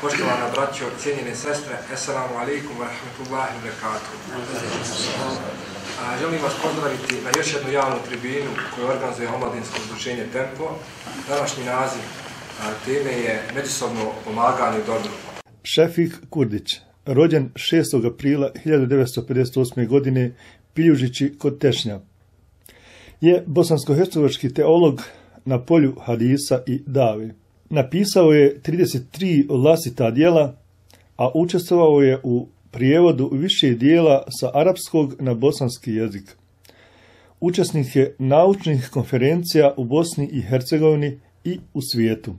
poštovana braćo, cijenjene sestre, assalamu alaikum wa rahmatullahi wa barakatuh. Želim vas pozdraviti na još jednu javnu tribinu koju organizuje Omladinsko udruženje Tempo. Današnji naziv a, teme je međusobno pomaganje dobro. Šefik Kurdić, rođen 6. aprila 1958. godine, Piljužići kod Tešnja, je bosansko-hercegovački teolog na polju hadisa i davi. Napisao je 33 vlastita dijela, a učestvovao je u prijevodu više dijela sa arapskog na bosanski jezik. Učesnik je naučnih konferencija u Bosni i Hercegovini i u svijetu.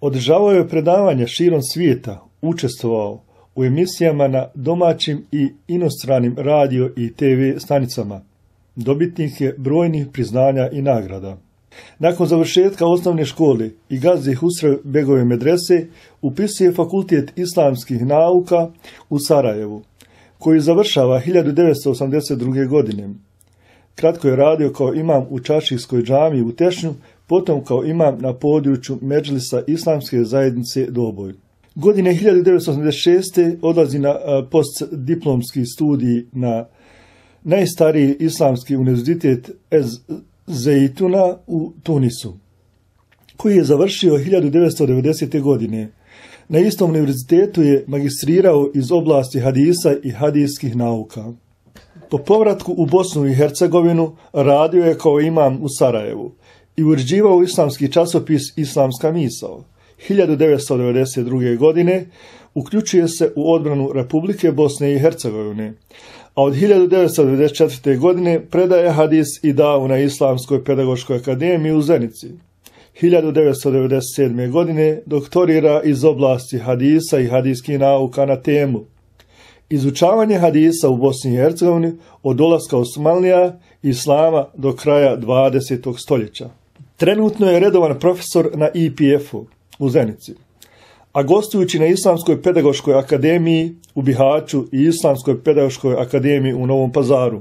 Održavao je predavanja širom svijeta, učestvovao u emisijama na domaćim i inostranim radio i TV stanicama – Dobitnik je brojnih priznanja i nagrada. Nakon završetka osnovne škole i Gazi Husre Begove medrese upisuje fakultet islamskih nauka u Sarajevu, koji završava 1982. godine. Kratko je radio kao imam u Čašijskoj džami u Tešnju, potom kao imam na području Međlisa islamske zajednice Doboj. Godine 1986. odlazi na postdiplomski studij na najstariji islamski univerzitet Ez Zeituna u Tunisu, koji je završio 1990. godine. Na istom univerzitetu je magistrirao iz oblasti hadisa i hadijskih nauka. Po povratku u Bosnu i Hercegovinu radio je kao imam u Sarajevu i uređivao islamski časopis Islamska misao. 1992. godine uključuje se u odbranu Republike Bosne i Hercegovine, a od 1994. godine predaje hadis i davu na Islamskoj pedagoškoj akademiji u Zenici. 1997. godine doktorira iz oblasti hadisa i hadijskih nauka na temu Izučavanje hadisa u Bosni i Hercegovini od dolaska Osmanlija i Islama do kraja 20. stoljeća. Trenutno je redovan profesor na IPF-u u Zenici a gostujući na Islamskoj pedagoškoj akademiji u Bihaću i Islamskoj pedagoškoj akademiji u Novom Pazaru.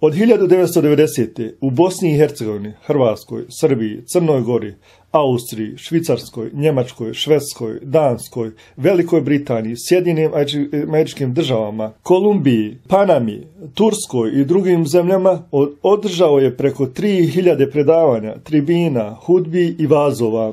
Od 1990. u Bosni i Hercegovini, Hrvatskoj, Srbiji, Crnoj Gori, Austriji, Švicarskoj, Njemačkoj, Švedskoj, Danskoj, Velikoj Britaniji, Sjedinim američkim državama, Kolumbiji, Panami, Turskoj i drugim zemljama održao je preko 3000 predavanja, tribina, hudbi i vazova,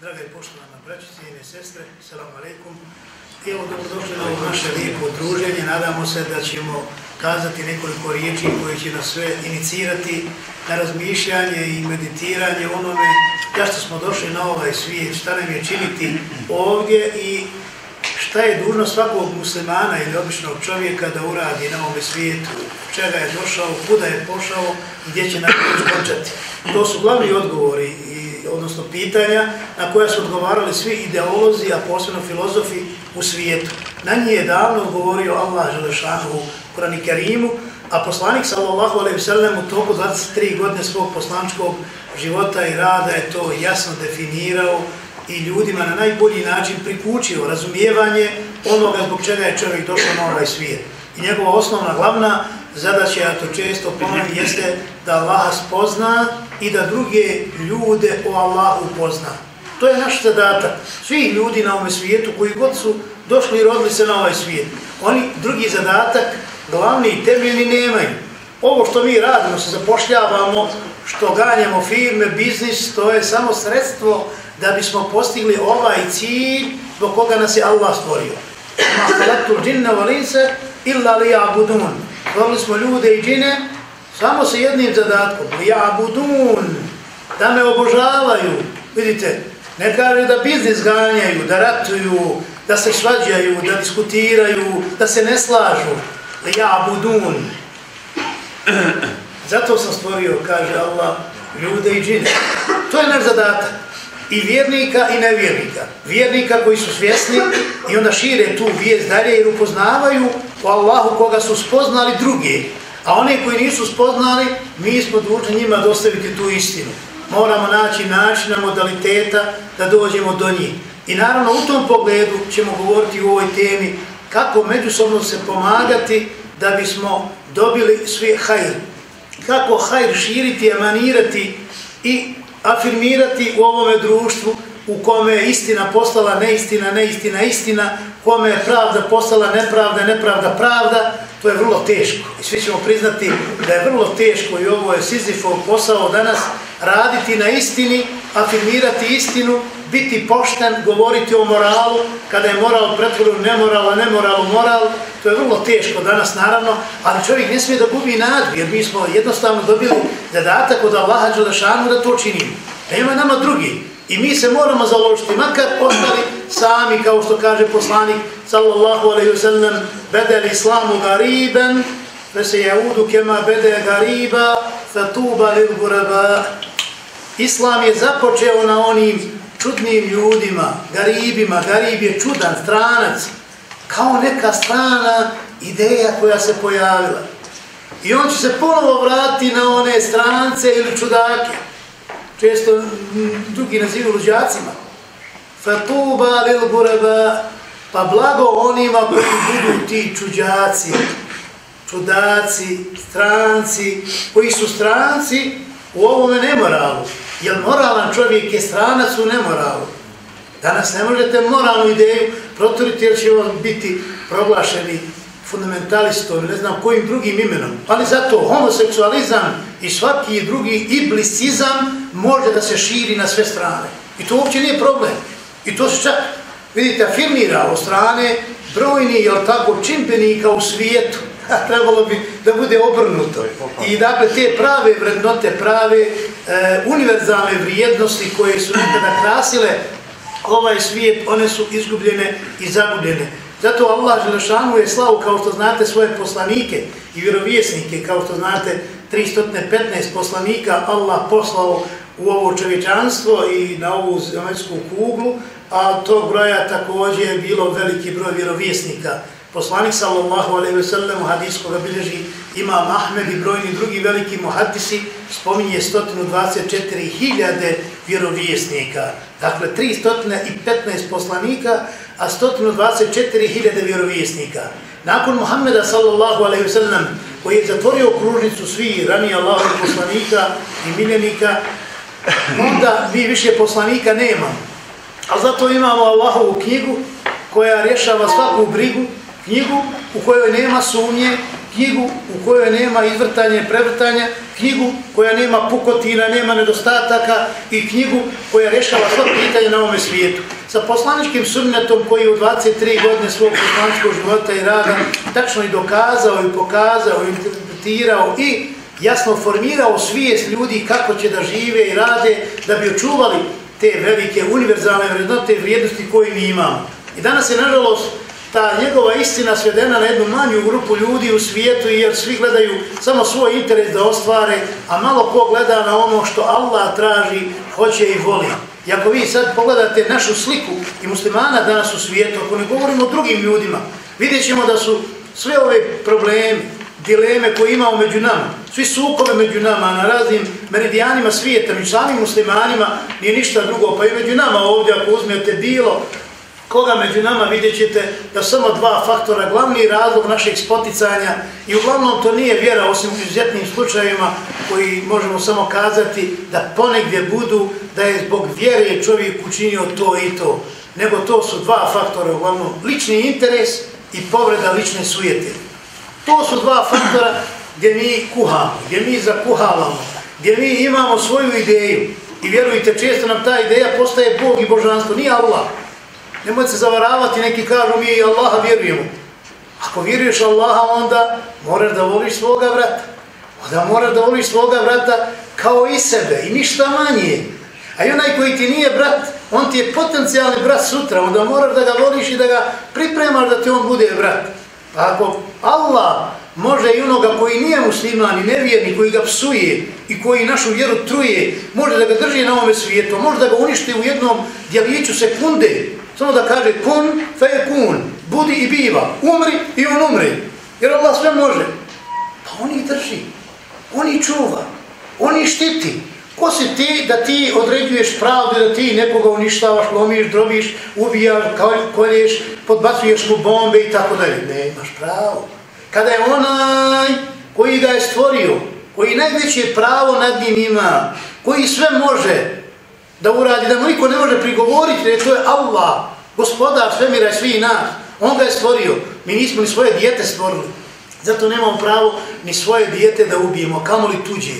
Drage poštovane braćice i sestre, selam aleikum. Evo, dobrodošli na ovo naše lijepo druženje. Nadamo se da ćemo kazati nekoliko riječi koje će nas sve inicirati na razmišljanje i meditiranje onome zašto smo došli na ovaj svijet, šta nam je činiti ovdje i šta je dužno svakog muslimana ili običnog čovjeka da uradi na ovom svijetu, čega je došao, kuda je pošao i gdje će nakon skončati. To su glavni odgovori odnosno pitanja na koja su odgovarali svi ideolozi, a posebno filozofi u svijetu. Na njih je davno govorio Allah Želešanu u Kurani Kerimu, a poslanik sallallahu alaihi sallam u toku 23 godine svog poslančkog života i rada je to jasno definirao i ljudima na najbolji način prikučio razumijevanje onoga zbog čega je čovjek došao na ovaj svijet. I njegova osnovna glavna zadaća, ja to često ponovim, jeste da Allah spozna i da druge ljude o Allahu pozna. To je naš zadatak. Svi ljudi na ovom svijetu koji god su došli i rodili se na ovaj svijet, oni drugi zadatak, glavni i temeljni nemaju. Ovo što mi radimo, se zapošljavamo, što ganjamo firme, biznis, to je samo sredstvo da bismo postigli ovaj cilj zbog koga nas je Allah stvorio. Ma halaktul džinne valinse illa li abudun. Stvorili smo ljude i džine samo sa jednim zadatkom. Ja budun, Da me obožavaju. Vidite, ne kaže da biznis ganjaju, da ratuju, da se svađaju, da diskutiraju, da se ne slažu. Ja abudun. Zato sam stvorio, kaže Allah, ljude i džine. To je naš zadatak. i vjernika i nevjernika. Vjernika koji su svjesni i onda šire tu vijest dalje jer upoznavaju u Allahu koga su spoznali drugi A one koji nisu spoznali, mi smo dužni njima dostaviti tu istinu. Moramo naći načina, modaliteta da dođemo do njih. I naravno u tom pogledu ćemo govoriti u ovoj temi kako međusobno se pomagati da bismo dobili svi hajr. Kako hajr širiti, emanirati i afirmirati u ovome društvu u kome je istina postala neistina, neistina, istina, kome je pravda postala nepravda, nepravda, pravda, to je vrlo teško. I svi ćemo priznati da je vrlo teško i ovo je Sizifov posao danas raditi na istini, afirmirati istinu, biti pošten, govoriti o moralu, kada je moral pretvoru nemoral, a nemoral moral, to je vrlo teško danas naravno, ali čovjek ne smije da gubi nadu, jer mi smo jednostavno dobili zadatak od Allaha Đelešanu da to činimo. Nema nama drugi. I mi se moramo založiti, makar ostali sami, kao što kaže poslanik, sallallahu alaihi wasallam, bedel islamu gariben, fe se jaudu kema bede gariba, fe tuba lil guraba. Islam je započeo na onim čudnim ljudima, garibima, garib je čudan, stranac, kao neka strana ideja koja se pojavila. I on će se ponovo vratiti na one strance ili čudake. Često mm, drugi nazivaju luđacima. Fatuba lil guraba, pa blago onima koji budu ti čuđaci, čudaci, stranci, koji su stranci u ovome nemoralu. Jer moralan čovjek je stranac u nemoralu. Danas ne možete moralnu ideju proturiti jer će vam biti proglašeni fundamentalistom, ne znam kojim drugim imenom. Ali zato homoseksualizam i svaki drugi iblisizam može da se širi na sve strane. I to uopće nije problem. I to se čak, vidite, afirmira o strane brojni, jel tako, čimpenika u svijetu trebalo bi da bude obrnuto. I dakle, te prave vrednote, prave e, univerzalne vrijednosti koje su nekada krasile ovaj svijet, one su izgubljene i zagubljene. Zato Allah Želešanu je slavu, kao što znate, svoje poslanike i vjerovjesnike, kao što znate, 315 poslanika Allah poslao u ovo čovječanstvo i na ovu zemaljsku kuglu, a to broja također je bilo veliki broj vjerovjesnika. Poslanik sallallahu alejhi ve sellem hadis koga bilježi ima Ahmed i brojni drugi veliki muhaddisi spominje 124.000 vjerovjesnika. Dakle 315 poslanika, a 124.000 vjerovjesnika. Nakon Muhammeda sallallahu alejhi ve sellem koji je zatvorio kružnicu svi ranije Allahovih poslanika i miljenika, onda mi više poslanika nema. A zato imamo Allahovu knjigu koja rješava svaku brigu knjigu u kojoj nema sumnje, knjigu u kojoj nema izvrtanje, prevrtanje, prevrtanja, knjigu koja nema pukotina, nema nedostataka i knjigu koja rješava sva pitanja na ovome svijetu. Sa poslaničkim sunnetom koji je u 23 godine svog poslaničkog života i rada tačno i dokazao i pokazao i interpretirao i jasno formirao svijest ljudi kako će da žive i rade da bi očuvali te velike univerzalne vrednote i vrijednosti koje mi imamo. I danas je, nažalost, ta njegova istina svedena na jednu manju grupu ljudi u svijetu jer svi gledaju samo svoj interes da ostvare, a malo ko gleda na ono što Allah traži, hoće i voli. I ako vi sad pogledate našu sliku i muslimana danas u svijetu, ako ne govorimo o drugim ljudima, vidjet ćemo da su sve ove probleme, dileme koje imamo među nama, svi sukove među nama na raznim meridijanima svijeta, među samim muslimanima, nije ništa drugo, pa i među nama ovdje ako uzmete bilo koga među nama vidjet ćete da samo dva faktora, glavni razlog našeg spoticanja i uglavnom to nije vjera osim u izuzetnim slučajima koji možemo samo kazati da ponegdje budu da je zbog vjere čovjek učinio to i to, nego to su dva faktora uglavnom, lični interes i povreda lične sujete. To su dva faktora gdje mi kuhamo, gdje mi zakuhavamo, gdje mi imamo svoju ideju i vjerujte, često nam ta ideja postaje Bog i božanstvo, nije Allah. Nemojte se zavaravati, neki kažu mi Allaha vjerujemo. Ako vjeruješ Allaha, onda moraš da voliš svoga vrata. Onda moraš da voliš svoga vrata kao i sebe i ništa manje. A i onaj koji ti nije brat, on ti je potencijalni brat sutra, onda moraš da ga voliš i da ga pripremaš da ti on bude brat. Pa ako Allah može i onoga koji nije musliman i nevjerni, koji ga psuje i koji našu vjeru truje, može da ga drži na ovome svijetu, može da ga uništi u jednom djeliću sekunde, samo da kaže kun, fe kun, budi i biva, umri i on umri, jer Allah sve može. Pa on ih drži, on ih čuva, on ih štiti. Ko si ti da ti određuješ pravdu, da ti nekoga uništavaš, lomiš, drobiš, ubijaš, kolješ, podbacuješ mu bombe i tako dalje. Ne, imaš pravo kada je onaj koji ga je stvorio, koji najveće pravo nad njim ima, koji sve može da uradi, da mu niko ne može prigovoriti, jer to je Allah, gospodar svemira i svi nas, on ga je stvorio, mi nismo ni svoje dijete stvorili, zato nemamo pravo ni svoje dijete da ubijemo, kamo li tuđe.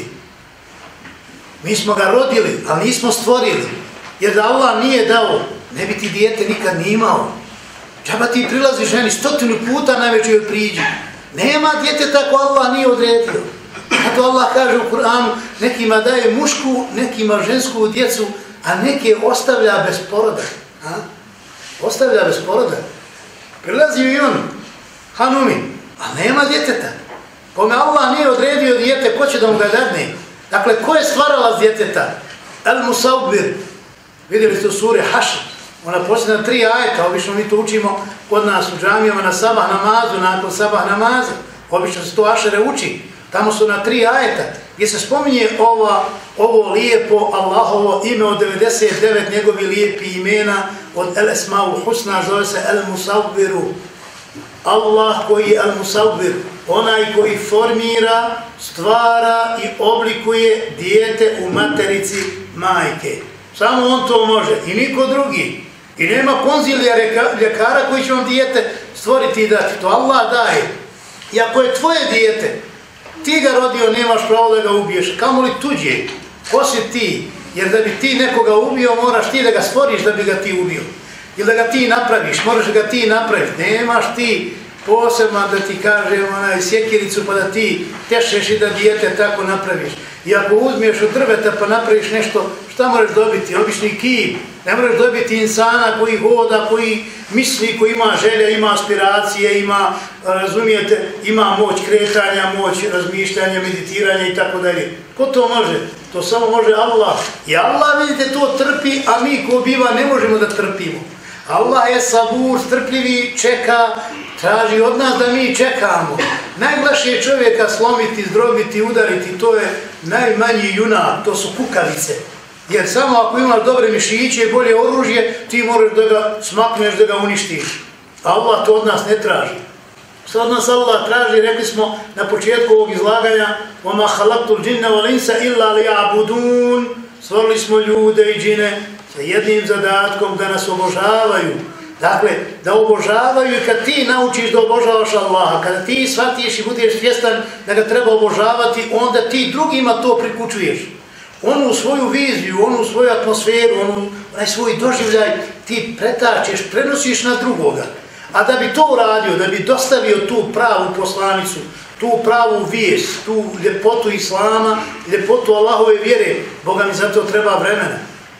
Mi smo ga rodili, ali nismo stvorili, jer da Allah nije dao, ne bi ti dijete nikad ni imao. Čaba ti prilazi ženi stotinu puta najveće joj priđi. Nema djete tako Allah nije odredio. Zato Allah kaže u Kur'anu, nekima daje mušku, nekima žensku djecu, a neke ostavlja bez poroda. A? Ostavlja bez poroda. Prilazi i on, Hanumi, a nema djeteta. Kome Allah nije odredio djete, ko će da mu ga dadne? Dakle, ko je stvarala djeteta? El Musaubir. Vidjeli ste u suri Hašr. Ona posljedna tri ajeta, obično mi to učimo kod nas u džamijama na sabah namazu, nakon sabah namaza. Obično se to ašere uči. Tamo su na tri ajeta gdje se spominje ova, ovo lijepo Allahovo ime od 99 njegovi lijepi imena od El Esma'u Husna, zove se El Musavviru. Allah koji je El Musavvir, onaj koji formira, stvara i oblikuje dijete u materici majke. Samo on to može i niko drugi. I nema konzilija ljekara koji će vam dijete stvoriti i dati. To Allah daje. I ako je tvoje dijete, ti ga rodio, nemaš pravo da ga ubiješ. Kamo li tuđe? Ko si ti? Jer da bi ti nekoga ubio, moraš ti da ga stvoriš da bi ga ti ubio. Ili da ga ti napraviš, moraš ga ti napraviti. Nemaš ti posebno da ti kažem onaj sjekiricu pa da ti tešeš i da dijete tako napraviš. I ako uzmiješ od drveta pa napraviš nešto, šta moraš dobiti? Obični kip. Ne moraš dobiti insana koji hoda, koji misli, koji ima želje, ima aspiracije, ima, razumijete, ima moć kretanja, moć razmišljanja, meditiranja i tako dalje. Ko to može? To samo može Allah. I Allah, vidite, to trpi, a mi ko biva ne možemo da trpimo. Allah je sabur, strpljivi, čeka, traži od nas da mi čekamo. Najglaše je čovjeka slomiti, zdrobiti, udariti, to je najmanji junak, to su kukavice. Jer samo ako imaš dobre mišiće i bolje oružje, ti moraš da ga smakneš, da ga uništiš. Allah to od nas ne traži. Što od nas Allah traži, rekli smo na početku ovog izlaganja وَمَا خَلَقْتُ الْجِنَّ وَلِنْسَ إِلَّا لِيَعْبُدُونَ Stvorili smo ljude i džine sa jednim zadatkom da nas obožavaju. Dakle, da obožavaju i kad ti naučiš da obožavaš Allaha, kada ti shvatiš i budeš svjestan da ga treba obožavati, onda ti drugima to prikučuješ. Onu svoju viziju, onu svoju atmosferu, onu, onaj svoj doživljaj ti pretačeš, prenosiš na drugoga. A da bi to uradio, da bi dostavio tu pravu poslanicu, tu pravu vijest, tu ljepotu Islama, ljepotu Allahove vjere, Boga mi za to treba vremena.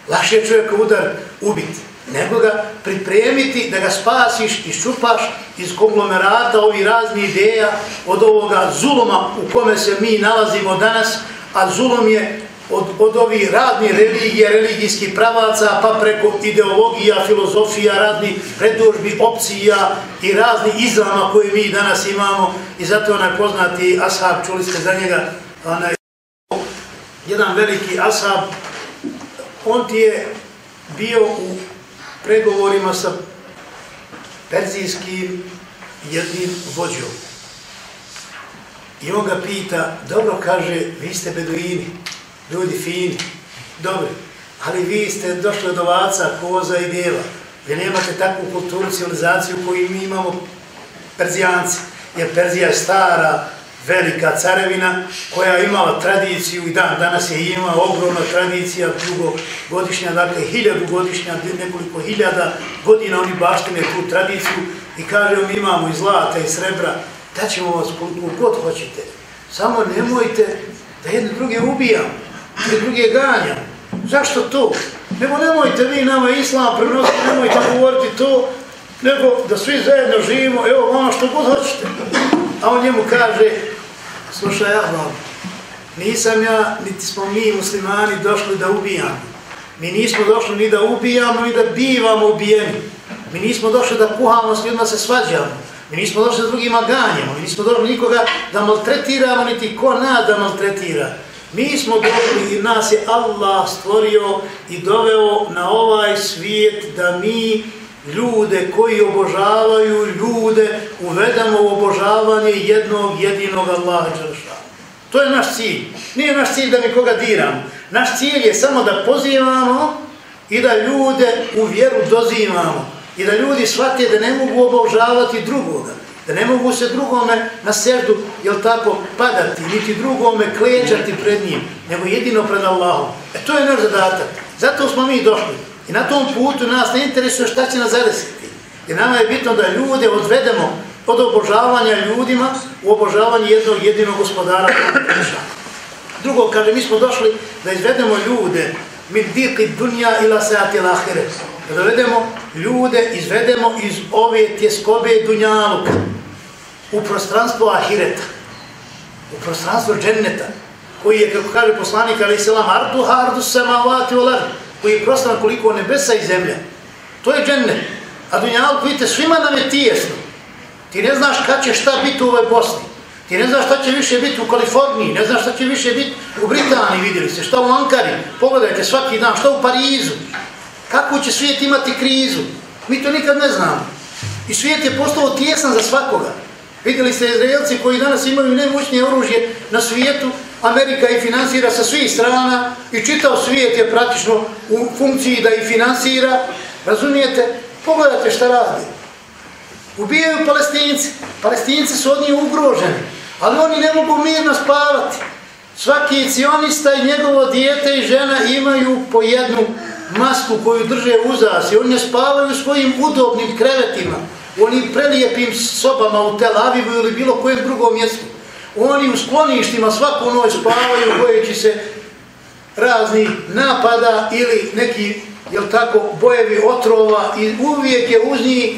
Lakše je čovjeka udar ubiti, nego ga pripremiti da ga spasiš i šupaš iz konglomerata ovih raznih ideja od ovoga zuloma u kome se mi nalazimo danas, a zulom je od, od ovih radnih religija, religijskih pravaca, pa preko ideologija, filozofija, raznih predložbi, opcija i raznih izlama koje mi danas imamo. I zato onaj poznati ashab, čuli ste za njega, onaj, jedan veliki ashab, on ti je bio u pregovorima sa perzijskim jednim vođom. I on ga pita, dobro kaže, vi ste beduini, ljudi fini, dobri, ali vi ste došli od ovaca, koza i djeva. Vi nemate takvu kulturu, civilizaciju koju mi imamo Perzijanci. Jer Perzija je stara, velika carevina koja je imala tradiciju i dan danas je ima ogromna tradicija, dugogodišnja, dakle hiljadu godišnja, nekoliko hiljada godina oni baštine tu tradiciju i kaže mi imamo i zlata i srebra, da ćemo vas koliko god hoćete. Samo nemojte da jedne druge ubijamo i druge ganja. Zašto to? Nego nemojte vi nama islam prenositi, nemojte govoriti to, nego da svi zajedno živimo, evo ono što god hoćete. a on njemu kaže, slušaj, Allah, nisam ja, niti smo mi muslimani došli da ubijamo. Mi nismo došli ni da ubijamo, ni da bivamo ubijeni. Mi nismo došli da kuhamo, s ljudima se svađamo. Mi nismo došli da drugima ganjamo. Mi nismo došli nikoga da maltretiramo, niti ko nas da maltretira. Mi smo došli i nas je Allah stvorio i doveo na ovaj svijet da mi ljude koji obožavaju ljude uvedemo u obožavanje jednog jedinog Allaha Đelešana. To je naš cilj. Nije naš cilj da nikoga diram. diramo. Naš cilj je samo da pozivamo i da ljude u vjeru dozivamo. I da ljudi shvate da ne mogu obožavati drugoga. Da ne mogu se drugome na srdu, jel tako, padati, niti drugome klečati pred njim, nego jedino pred Allahom. E to je naš zadatak. Zato smo mi došli. I na tom putu nas ne interesuje šta će nas zadesiti. I nama je bitno da ljude odvedemo od obožavanja ljudima u obožavanje jednog jedinog gospodara. Drugo, kaže, mi smo došli da izvedemo ljude min diki dunja ila seati lahire. Da dovedemo ljude, izvedemo iz ove tjeskobe dunjaluka u prostranstvo ahireta, u prostranstvo dženneta, koji je, kako kaže poslanik, ali se lam ardu hardu samavati olar, koji je prostran koliko nebesa i zemlja. To je džennet. A dunjaluk, vidite, svima nam je tijesno. Ti ne znaš kad će šta biti u ovoj Bosni. Ti ne znaš šta će više biti u Kaliforniji, ne znaš šta će više biti u Britaniji, vidjeli ste, šta u Ankari, pogledajte svaki dan, šta u Parizu. Kako će svijet imati krizu? Mi to nikad ne znamo. I svijet je postao tjesan za svakoga. Vidjeli ste Izraelci koji danas imaju najmoćnije oružje na svijetu, Amerika ih finansira sa svih strana i čitav svijet je praktično u funkciji da i finansira. Razumijete? Pogledajte šta radi. Ubijaju palestinci. Palestinci su od njih ugroženi. Ali oni ne mogu mirno spavati. Svaki cionista i njegovo dijete i žena imaju po jednu masku koju drže uzas i oni ne spavaju svojim udobnim krevetima, u onim prelijepim sobama u Tel Avivu ili bilo kojem drugom mjestu. Oni u skloništima svaku noć spavaju bojeći se razni napada ili neki, jel tako, bojevi otrova i uvijek je uz njih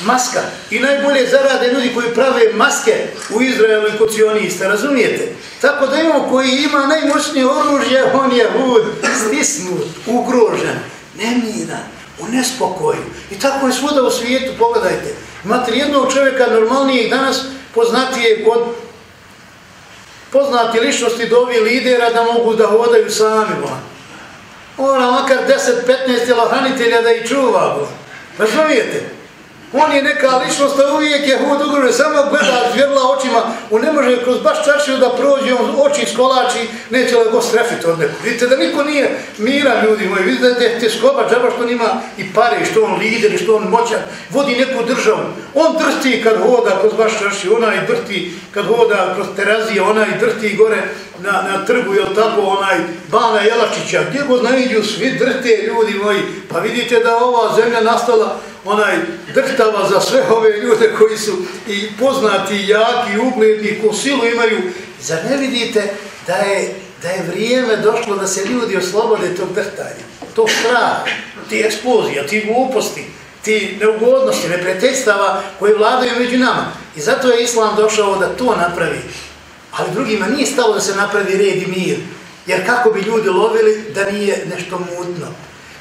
maska. I najbolje zarade ljudi koji prave maske u Izraelu i kod sionista, razumijete? Tako da imamo koji ima najmoćnije oružje, on je hud, stisnut, ugrožen, nemiran, u nespokoju. I tako je svuda u svijetu, pogledajte. Imate jednog čovjeka normalnije i danas poznatije od poznati ličnosti do ovih lidera da mogu da hodaju sami. Ona makar 10-15 tjelohranitelja da ih čuva. Razumijete? On je neka ličnost, a uvijek je hud ugrožen, samo gleda zvjerla očima, on ne može kroz baš čaršiju da prođe, on oči skolači, neće li go strefiti od nekog. Vidite da niko nije mira, ljudi moji, vidite da je te skoba, džaba što on ima i pare, što on lider, što on moćan, vodi neku državu. On drsti kad hoda kroz baš čaršiju, i drti kad hoda kroz terazije, onaj drti gore na, na trgu, jel tako, onaj Bana Jelačića, gdje god najidju, svi drte, ljudi moji, pa vidite da ova zemlja nastala onaj drhtava za sve ove ljude koji su i poznati, i jaki, i ugledni, ko silu imaju. Zar ne vidite da je, da je vrijeme došlo da se ljudi oslobode tog drhtanja, tog straha, ti eksplozija, ti gluposti, ti neugodnosti, nepretestava koje vladaju među nama. I zato je Islam došao da to napravi. Ali drugima nije stalo da se napravi red i mir. Jer kako bi ljudi lovili da nije nešto mutno.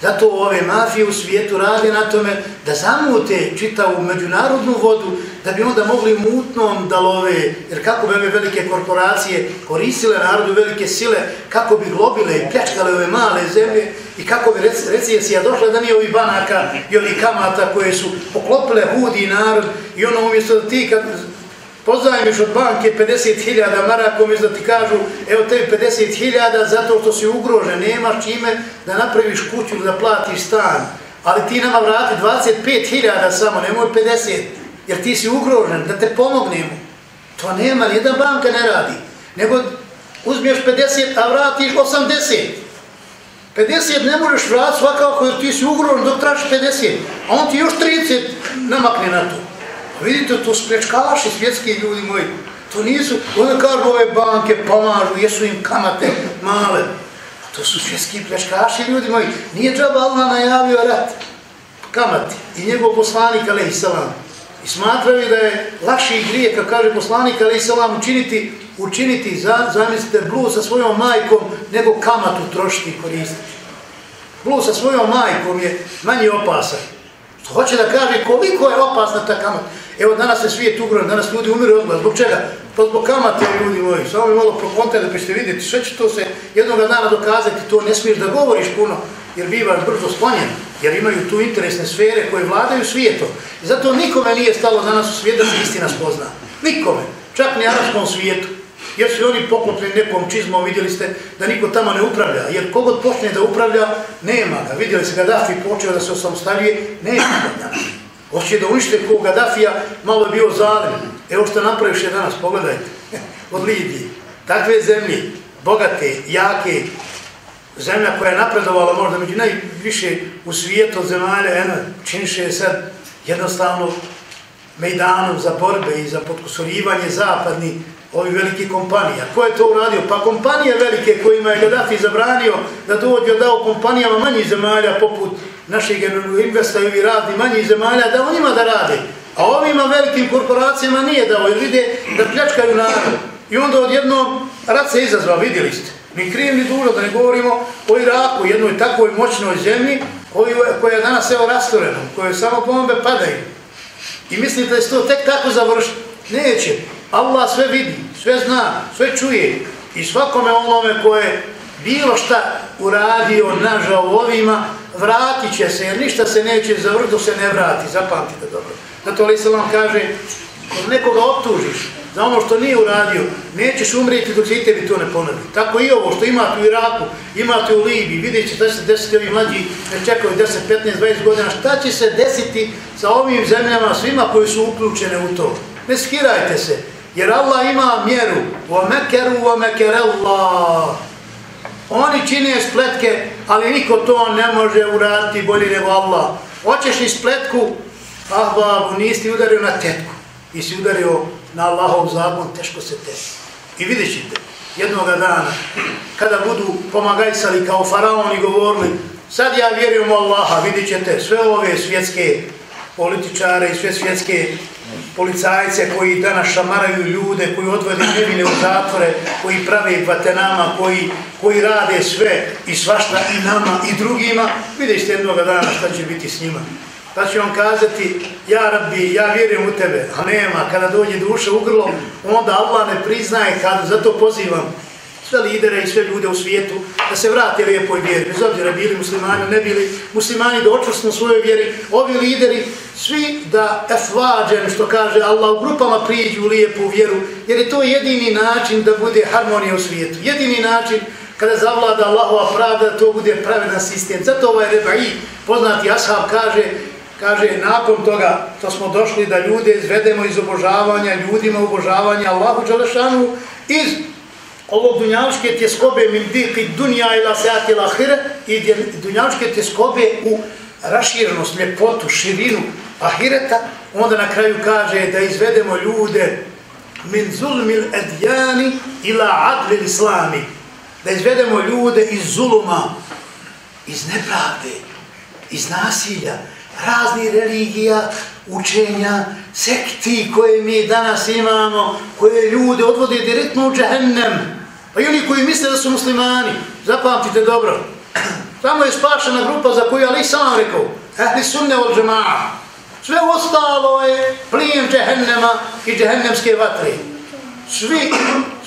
Zato ove mafije u svijetu rade na tome da zamute čitavu međunarodnu vodu da bi onda mogli mutnom da love, jer kako bi ove velike korporacije koristile narodu velike sile, kako bi globile i pljačkale ove male zemlje i kako bi recesija došla da nije ovih banaka i ovih kamata koje su poklopile hudi narod i ono umjesto da ti kad pozajmiš od banke 50.000 maraka, umjesto da ti kažu, evo tebi 50.000 zato što si ugrožen, nemaš čime da napraviš kuću, da platiš stan, ali ti nama vrati 25.000 samo, nemoj 50, jer ti si ugrožen, da te pomognemo. To nema, nijedna banka ne radi, nego uzmiješ 50, a vratiš 80. 50 ne možeš vratiti svakako jer ti si ugrožen dok tražiš 50, a on ti još 30 namakne na to. Vidite, to su svjetski ljudi moji. To nisu, onda kažu ove banke, pomažu, jesu im kamate male. To su svjetski pleškaši ljudi moji. Nije džaba Allah najavio rat kamati. I njegov poslanik, ale i salam. I smatraju da je lakši grije, kako kaže poslanik, ali salam, učiniti, učiniti za, zamislite, blud sa svojom majkom, nego kamatu trošiti i koristiti. Blud sa svojom majkom je manje opasan. Što hoće da kaže koliko je opasna ta kamata. Evo danas se svijet ugrožen, danas ljudi umiru odmah. Zbog čega? Pa zbog kamate, ljudi moji. Samo mi malo prokontajte pa ćete vidjeti. Sve će to se jednog dana dokazati. To ne smiješ da govoriš puno, jer bivaš brzo sklonjen. Jer imaju tu interesne sfere koje vladaju svijetom. I zato nikome nije stalo danas u svijet da se istina spozna. Nikome. Čak ni arabskom svijetu. Jer su oni poklopni nekom čizmom, vidjeli ste da niko tamo ne upravlja. Jer kogod počne da upravlja, nema ga. Vidjeli ste Gaddafi počeo da se osamostavlje, nema ga. Hoće da unište kog Gaddafija, malo je bio zalim. Evo što napraviš je danas, pogledajte. Od Lidije. Takve zemlje, bogate, jake, zemlja koja je napredovala možda među najviše u svijetu zemalja, eno, činiše je sad jednostavno mejdanom za borbe i za podkusurivanje zapadni ovi veliki kompanija. Ko je to uradio? Pa kompanije velike kojima je Gaddafi zabranio da dođe dao kompanijama manjih zemalja poput naših investa i razni manjih zemalja da onima da rade. A ovima velikim korporacijama nije dao jer vide da pljačkaju narod. I onda odjednom rat se izazvao, vidjeli ste. Ni kriv ni dužo, da ne govorimo o Iraku, jednoj takvoj moćnoj zemlji koja je danas evo rastorena, koje samo bombe padaju. I mislite da se to tek tako završi? Neće. Allah sve vidi, sve zna, sve čuje. I svakome onome koje bilo šta uradio, nažao ovima, vratit će se, jer ništa se neće zavrti dok se ne vrati. Zapamtite dobro. Zato Ali Salam kaže, kod nekoga optužiš, za ono što nije uradio, nećeš umrijeti dok se i tebi to ne ponovi. Tako i ovo što imate u Iraku, imate u Libiji, vidjet ćete se desiti ovi mlađi, ne čekaju 10, 15, 20 godina, šta će se desiti sa ovim zemljama, svima koji su uključene u to? Ne skirajte se, jer Allah ima mjeru. وَمَكَرُوا وَمَكَرَ اللَّهِ Oni čine spletke, ali niko to ne može uraditi bolje nego Allah. Hoćeš i spletku, ah babu, nisi udario na tetku, i si udario na Allahov zakon, teško se te. I vidjet ćete, jednoga dana, kada budu pomagajsali kao faraoni govorili, sad ja vjerujem u Allaha, vidjet ćete sve ove svjetske političare i sve svjetske policajce koji danas šamaraju ljude, koji odvode nevine u zatvore, koji prave vatenama, koji, koji rade sve i svašta i nama i drugima, vidjet ćete jednoga dana šta će biti s njima. Pa će on kazati, ja rabbi, ja vjerujem u tebe, a nema, kada dođe duša u grlo, onda Allah ne priznaje, kada zato pozivam sve lidere i sve ljude u svijetu da se vrate lijepoj vjeri, bez obzira bili muslimani, ne bili. Muslimani da očvrstnu svojoj vjeri, ovi lideri, svi da efvađen, što kaže Allah, u grupama priđu u lijepu vjeru, jer je to jedini način da bude harmonija u svijetu, jedini način kada zavlada Allahova pravda, to bude pravedan sistem. Zato ovaj reba'i, poznati ashab, kaže, kaže, nakon toga to smo došli da ljude izvedemo iz obožavanja, ljudima obožavanja Allahu Đalešanu, iz ovog dunjavške tjeskobe min diki dunja ila seati lahire i dunjavške tjeskobe u raširenost, ljepotu, širinu ahireta, onda na kraju kaže da izvedemo ljude min zulmil edjani ila adlil islami, da izvedemo ljude iz zuluma, iz nepravde, iz nasilja, razni religija, učenja, sekti koje mi danas imamo, koje ljude odvode direktno u džehennem. Pa i oni koji misle da su muslimani, zapamtite dobro, tamo je spašena grupa za koju Ali sam rekao, ehli sunne od džema'a. Sve ostalo je plijen džehennema i džehennemske vatre. Svi,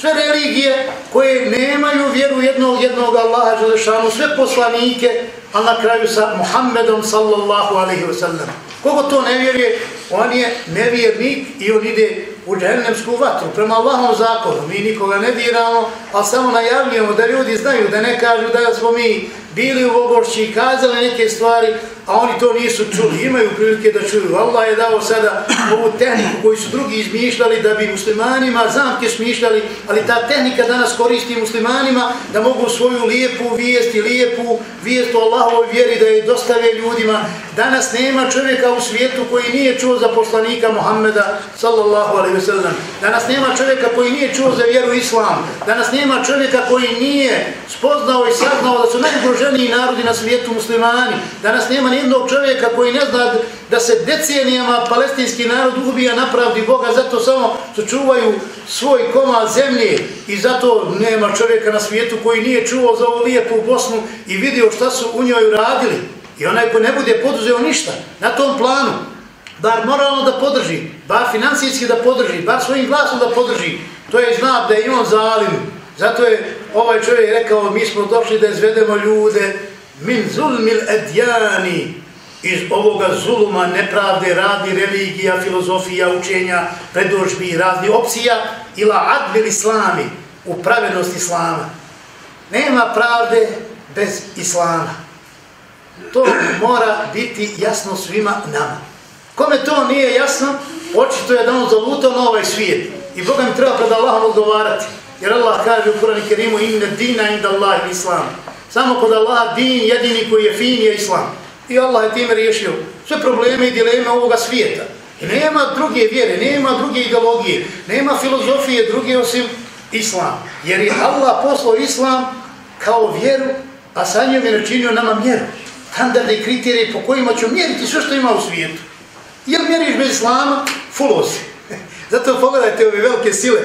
sve religije koje nemaju vjeru jednog jednog Allaha Želešanu, sve poslanike, a na kraju sa Muhammedom sallallahu alaihi wa sallam. Kogo to ne vjeruje, on je nevjernik i on ide u džernemsku vatru, prema Allahom zakonu. Mi nikoga ne diramo, ali samo najavljujemo da ljudi znaju, da ne kažu da smo mi bili u Bogošći i kazali neke stvari, a oni to nisu čuli, imaju prilike da čuju. Allah je dao sada ovu tehniku koju su drugi izmišljali da bi muslimanima zamke smišljali, ali ta tehnika danas koristi muslimanima da mogu svoju lijepu vijest i lijepu vijest o Allahovoj vjeri da je dostave ljudima. Danas nema čovjeka u svijetu koji nije čuo za poslanika Muhammeda sallallahu alaihi ve sellem. Danas nema čovjeka koji nije čuo za vjeru islam. Danas nema čovjeka koji nije spoznao i saznao da su najgroži najugroženiji narodi na svijetu muslimani. Danas nema nijednog čovjeka koji ne zna da se decenijama palestinski narod ubija na pravdi Boga, zato samo čuvaju svoj koma zemlje i zato nema čovjeka na svijetu koji nije čuvao za ovu lijepu Bosnu i vidio šta su u njoj radili. I onaj ko ne bude poduzeo ništa na tom planu, bar moralno da podrži, bar financijski da podrži, bar svojim glasom da podrži, to je znak da je on zalim. Zato je ovaj čovjek rekao, mi smo došli da izvedemo ljude min zulmil edjani, iz ovoga zuluma, nepravde, radi, religija, filozofija, učenja, predožbi, razni opcija, ila adbil islami, u pravednost islama. Nema pravde bez islama. To mora biti jasno svima nama. Kome to nije jasno, očito je da on zalutao na ovaj svijet. I Boga mi treba pred Allahom odgovarati. Jer Allah kaže u Kur'anu Kerimu inna dina inda Allah islam. Samo kod Allaha din jedini koji je fin je islam. I Allah je time riješio sve probleme i dileme ovoga svijeta. I nema druge vjere, nema druge ideologije, nema filozofije druge osim islam. Jer je Allah poslao islam kao vjeru, a sa njom je načinio nama mjeru. Standarde i kriterije po kojima ću mjeriti sve što ima u svijetu. Jer mjeriš bez islama, fulosi. Zato pogledajte ove velike sile.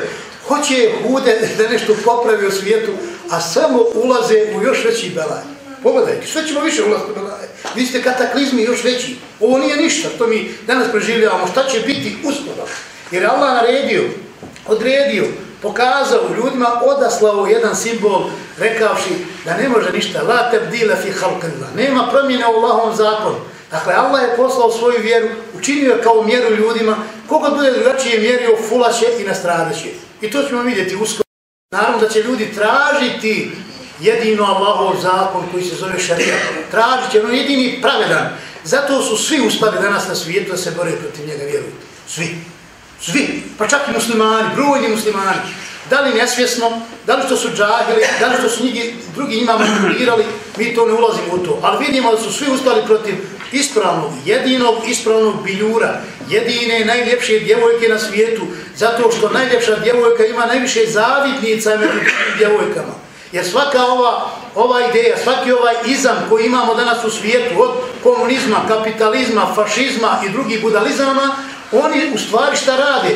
Hoće bude da nešto popravi u svijetu, a samo ulaze u još veći belaj. Pogledajte, sve ćemo više ulaziti u belaj. Vi ste kataklizmi još veći. Ovo nije ništa što mi danas preživljavamo. Šta će biti uskoro? Jer Allah naredio, odredio, pokazao ljudima, odaslao jedan simbol, rekavši da ne može ništa. La tebdile fi halkanila, Nema promjene u Allahom zakonu. Dakle, Allah je poslao svoju vjeru, učinio je kao mjeru ljudima, koga bude drugačije mjerio, fulaće i nastradaće. I to ćemo vidjeti uskoro. Naravno da će ljudi tražiti jedino Allahov zakon koji se zove šarija. Tražit će ono jedini pravedan. Zato su svi ustali danas na svijetu da se bore protiv njega, vjerujte. Svi. Svi. Pa čak i muslimani, brojni muslimani. Da li nesvjesno, da li što su džahili, da li što su njegi, drugi njima manipulirali, mi to ne ulazimo u to. Ali vidimo da su svi ustali protiv ispravnog, jedinog ispravnog biljura, jedine najljepše djevojke na svijetu, zato što najljepša djevojka ima najviše zavidnica među djevojkama. Jer svaka ova, ova ideja, svaki ovaj izam koji imamo danas u svijetu, od komunizma, kapitalizma, fašizma i drugih budalizama, oni u stvari šta rade?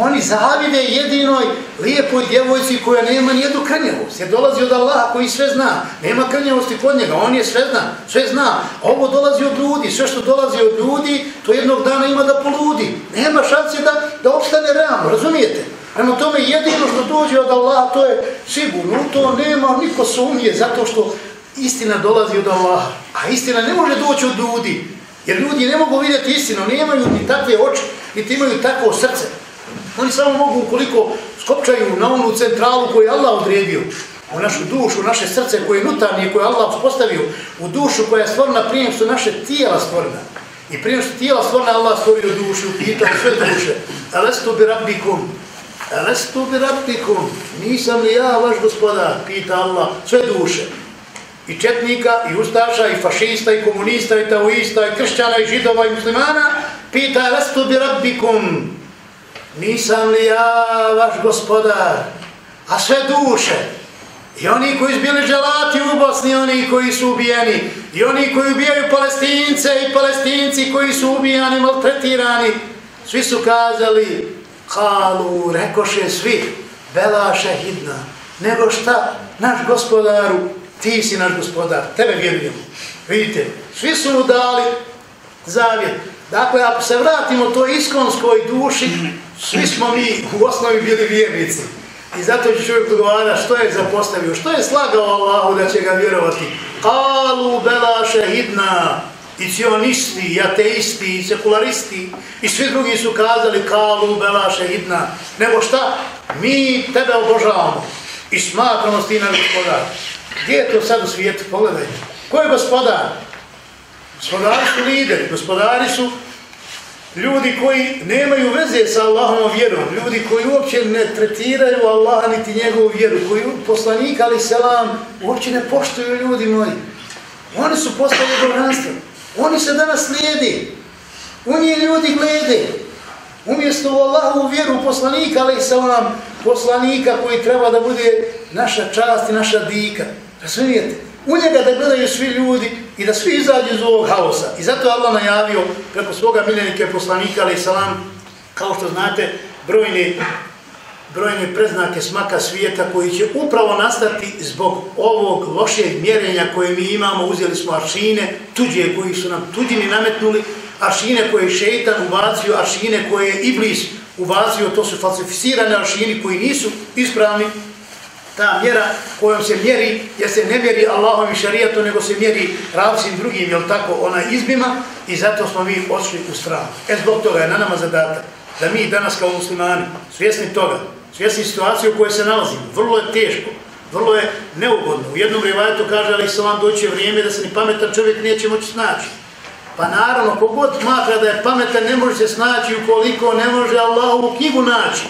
Oni zavide jedinoj lijepoj djevojci koja nema nijednu krnjavost. Jer dolazi od Allaha koji sve zna. Nema krnjavosti kod njega. On je sve zna. Sve zna. Ovo dolazi od ljudi. Sve što dolazi od ljudi, to jednog dana ima da poludi. Nema šanse da, da opstane realno. Razumijete? Prema tome jedino što dođe od Allaha, to je sigurno. To nema niko sumije, zato što istina dolazi od Allaha. A istina ne može doći od ljudi. Jer ljudi ne mogu vidjeti istinu. Nemaju ni takve oči, niti imaju takvo srce. Oni samo mogu ukoliko skopčaju na onu centralu koju je Allah odredio, u našu dušu, u naše srce koje je nutarnije, koje je Allah postavio, u dušu koja je stvorena prije što naše tijela stvorena. I prije što tijela stvorena, Allah stvorio dušu, pitao sve duše. Alestu bi rabbikum, alestu bi rabbikum, nisam li ja vaš gospodar, pita Allah, sve duše. I četnika, i ustaša, i fašista, i komunista, i taoista, i kršćana, i židova, i muslimana, pita alestu bi rabbikum, nisam li ja vaš gospodar, a sve duše, i oni koji izbili želati u Bosni, oni koji su ubijeni, i oni koji ubijaju palestince i palestinci koji su ubijani, maltretirani, svi su kazali, kalu, rekoše svi, bela šehidna, nego šta, naš gospodaru, ti si naš gospodar, tebe vjerujemo. Vidite, svi su mu dali zavjet. Dakle, ako se vratimo to iskonskoj duši, svi smo mi u osnovi bili vjernici. I zato će čovjek odgovara što je zapostavio, što je slagao Allahu da će ga vjerovati. Kalu bela šehidna, i cionisti, i ateisti, i sekularisti, i svi drugi su kazali kalu bela šehidna. Nego šta? Mi tebe obožavamo i smatramo s ti na gospodar. Gdje je to sad u svijetu? Pogledajte. Ko je gospodar? Gospodari su lideri, gospodari su ljudi koji nemaju veze sa Allahom vjerom, ljudi koji uopće ne tretiraju Allaha niti njegovu vjeru, koji poslanik ali selam uopće ne poštuju ljudi moji. Oni su postali dobranstvo. Oni se danas slijedi. U njih ljudi glede. Umjesto u Allahovu vjeru poslanika ali selam poslanika koji treba da bude naša čast i naša dika. Razumijete? U njega da gledaju svi ljudi i da svi izađu iz ovog haosa. I zato Allah najavio preko svoga miljenike poslanika, ali salam, kao što znate, brojne, brojne preznake smaka svijeta koji će upravo nastati zbog ovog lošeg mjerenja koje mi imamo. Uzeli smo aršine, tuđe koji su nam tuđini nametnuli, aršine koje je šeitan ubacio, aršine koje je iblis ubacio, to su falsificirane aršini koji nisu ispravni, ta mjera kojom se mjeri, jer se ne mjeri Allahom i šarijatom, nego se mjeri ravsim drugim, jel tako, ona izbima i zato smo mi odšli u stranu. E zbog toga je na nama zadatak da mi danas kao muslimani, svjesni toga, svjesni situacije u kojoj se nalazimo, vrlo je teško, vrlo je neugodno. U jednom rivajetu kaže, ali se vam doće vrijeme da se ni pametan čovjek neće moći snaći. Pa naravno, kogod smatra da je pametan, ne može se snaći ukoliko ne može Allahovu knjigu naći.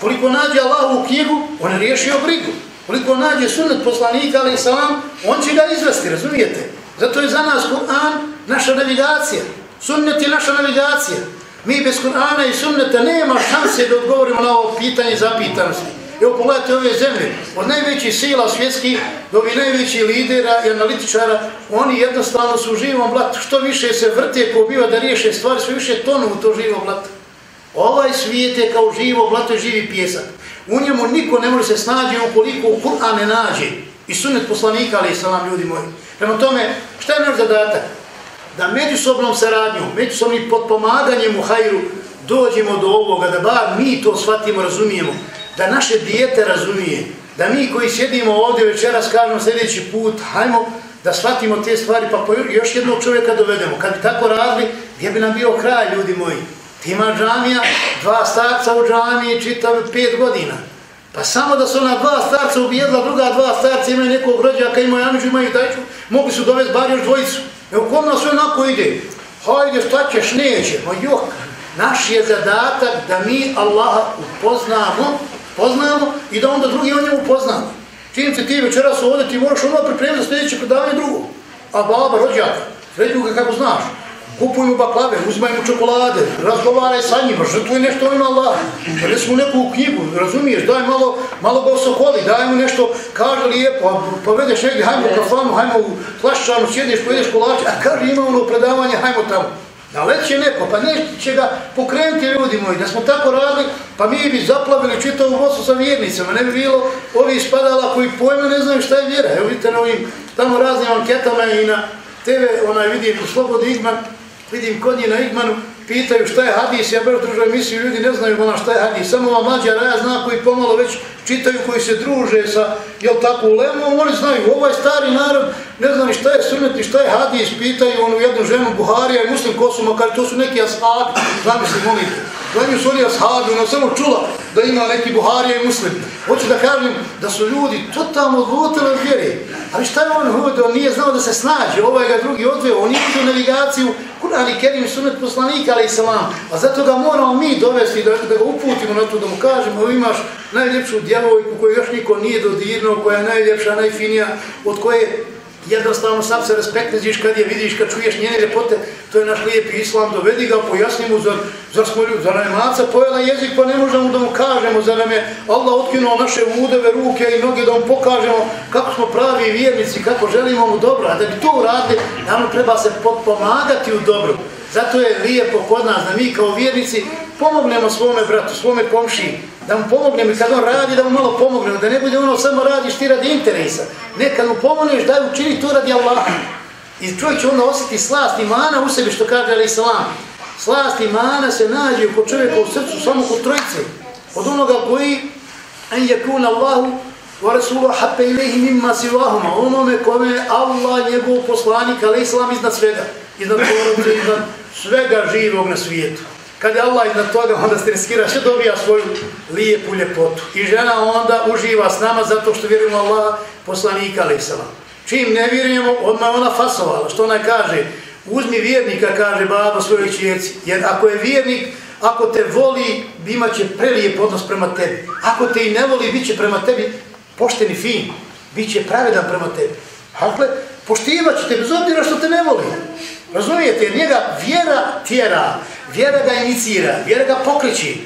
Koliko nađe Allahovu knjigu, on je riješio brigu. Koliko nađe sunnet poslanika, ali salam, on će ga izvesti, razumijete? Zato je za nas Kur'an naša navigacija. Sunnet je naša navigacija. Mi bez Kur'ana i sunneta nema šanse da odgovorimo na ovo pitanje zapitanosti. Evo pogledajte ove zemlje, od najvećih sila svjetskih do bi najvećih lidera i analitičara, oni jednostavno su u živom blatu. Što više se vrte ko biva da riješe stvari, sve više tonu u to živo blatu. Ovaj svijet je kao živo blato živi pjesak. U njemu niko ne može se snađe ukoliko u Kur'an ne nađe. I sunnet poslanika, ali i salam ljudi moji. Prema tome, šta je naš zadatak? Da međusobnom saradnjom, međusobnim potpomaganjem u hajru dođemo do ovoga, da bar mi to shvatimo, razumijemo. Da naše dijete razumije. Da mi koji sjedimo ovdje večeras kažemo sljedeći put, hajmo da shvatimo te stvari, pa još jednog čovjeka dovedemo. Kad bi tako radili, gdje bi nam bio kraj, ljudi moji? Ti ima džamija, dva starca u džamiji, čitav pet godina. Pa samo da su ona dva starca ubijedla, druga dva starca imaju nekog rođaka, imaju Aniđu, imaju Dajču, mogli su dovesti bar još dvojicu. Evo, kod nas sve onako ide? Hajde, šta ćeš, neće. Ma jok, naš je zadatak da mi Allaha upoznamo, poznamo i da onda drugi o njemu upoznamo. Čim se ti večeras ovdje, ti moraš ono pripremiti za sljedeće predavanje drugo. A baba, rođaka, sređu ga kako znaš kupuj mu baklave, uzmaj mu čokolade, razgovaraj sa njima, žrtvuj nešto ovim Allah. Reci mu neku knjigu, razumiješ, daj malo, malo ga osokoli, daj mu nešto, kaže lijepo, povedeš negdje, hajmo u kafanu, hajmo u plaščanu, sjediš, pojedeš kolače, a kaže ima ono predavanje, hajmo tamo. Da leće neko, pa neće ga pokrenuti ljudi moji, da smo tako radili, pa mi bi zaplavili čitavu vosu sa vjernicama, ne bi bilo ovi ispadala koji pojma ne znaju šta je vjera. Evo vidite na ovim tamo raznim anketama i na TV, onaj vidim u Slobodi Igman, vidim kod nje na Igmanu, pitaju šta je hadis, ja baš držao emisiju, ljudi ne znaju ona šta je hadis, samo ova mlađa raja zna koji pomalo već čitaju, koji se druže sa, jel tako, u lemu, oni znaju, ovaj stari narod ne znam ni šta je sunet, ni šta je hadis, pitaju onu jednu ženu Buharija i muslim ko su, makar to su neki ashabi, znam se, molite, da su oni ashabi, ona samo čula da ima neki Buharija i muslim. Hoću da kažem da su ljudi totalno odvotili od vjere, ali šta je on hodio, on nije znao da se snađe, ovaj ga drugi odveo, on nije u navigaciju, Kur'an i Kerim sunet poslanika, ali i salam. A zato ga moramo mi dovesti, da, da ga uputimo na to, da mu kažemo, imaš najljepšu djevojku koju još niko nije dodirnuo, koja je najljepša, najfinija, od koje jednostavno sam se respektiziš kad je vidiš, kad čuješ njene ljepote, to je naš lijepi islam, dovedi ga, pojasni mu, zar, zar smo ljudi, zar nam je maca pojela jezik, pa ne možemo da mu kažemo, zar nam je Allah otkinuo naše udeve, ruke i noge, da mu pokažemo kako smo pravi vjernici, kako želimo mu dobro, a da bi to uradili, nam treba se pomagati u dobru. Zato je lijepo kod nas da mi kao vjernici pomognemo svome bratu, svome komšiji, da mu pomognemo i kad on radi da mu malo pomognemo, da ne bude ono samo radiš ti radi interesa. Nekad mu pomogneš da učini to radi Allaha. I čovjek će onda osjeti slast imana u sebi što kaže Ali Salam. Slast imana se nađe kod čovjeka u srcu samo kod trojice. Od onoga koji en je kun Allahu wa rasulu hape ilihi mimma sivahuma. Onome kome Allah, njegov poslanik, Ali islam iznad svega. Iznad porodice, iznad svega živog na svijetu. Kad je Allah iznad toga, onda se riskira, sve dobija svoju lijepu ljepotu. I žena onda uživa s nama zato što vjerujemo Allah, poslanika, ali Čim ne vjerujemo, odmah ona fasovala. Što ona kaže? Uzmi vjernika, kaže baba svojoj čijeci. Jer ako je vjernik, ako te voli, imat će prelijep odnos prema tebi. Ako te i ne voli, bit će prema tebi pošteni fin. Biće pravedan prema tebi. Dakle, poštivat će te bez obdira što te ne voli. Razumijete? Jer njega vjera tjera, vjera ga inicira, vjera ga pokreći.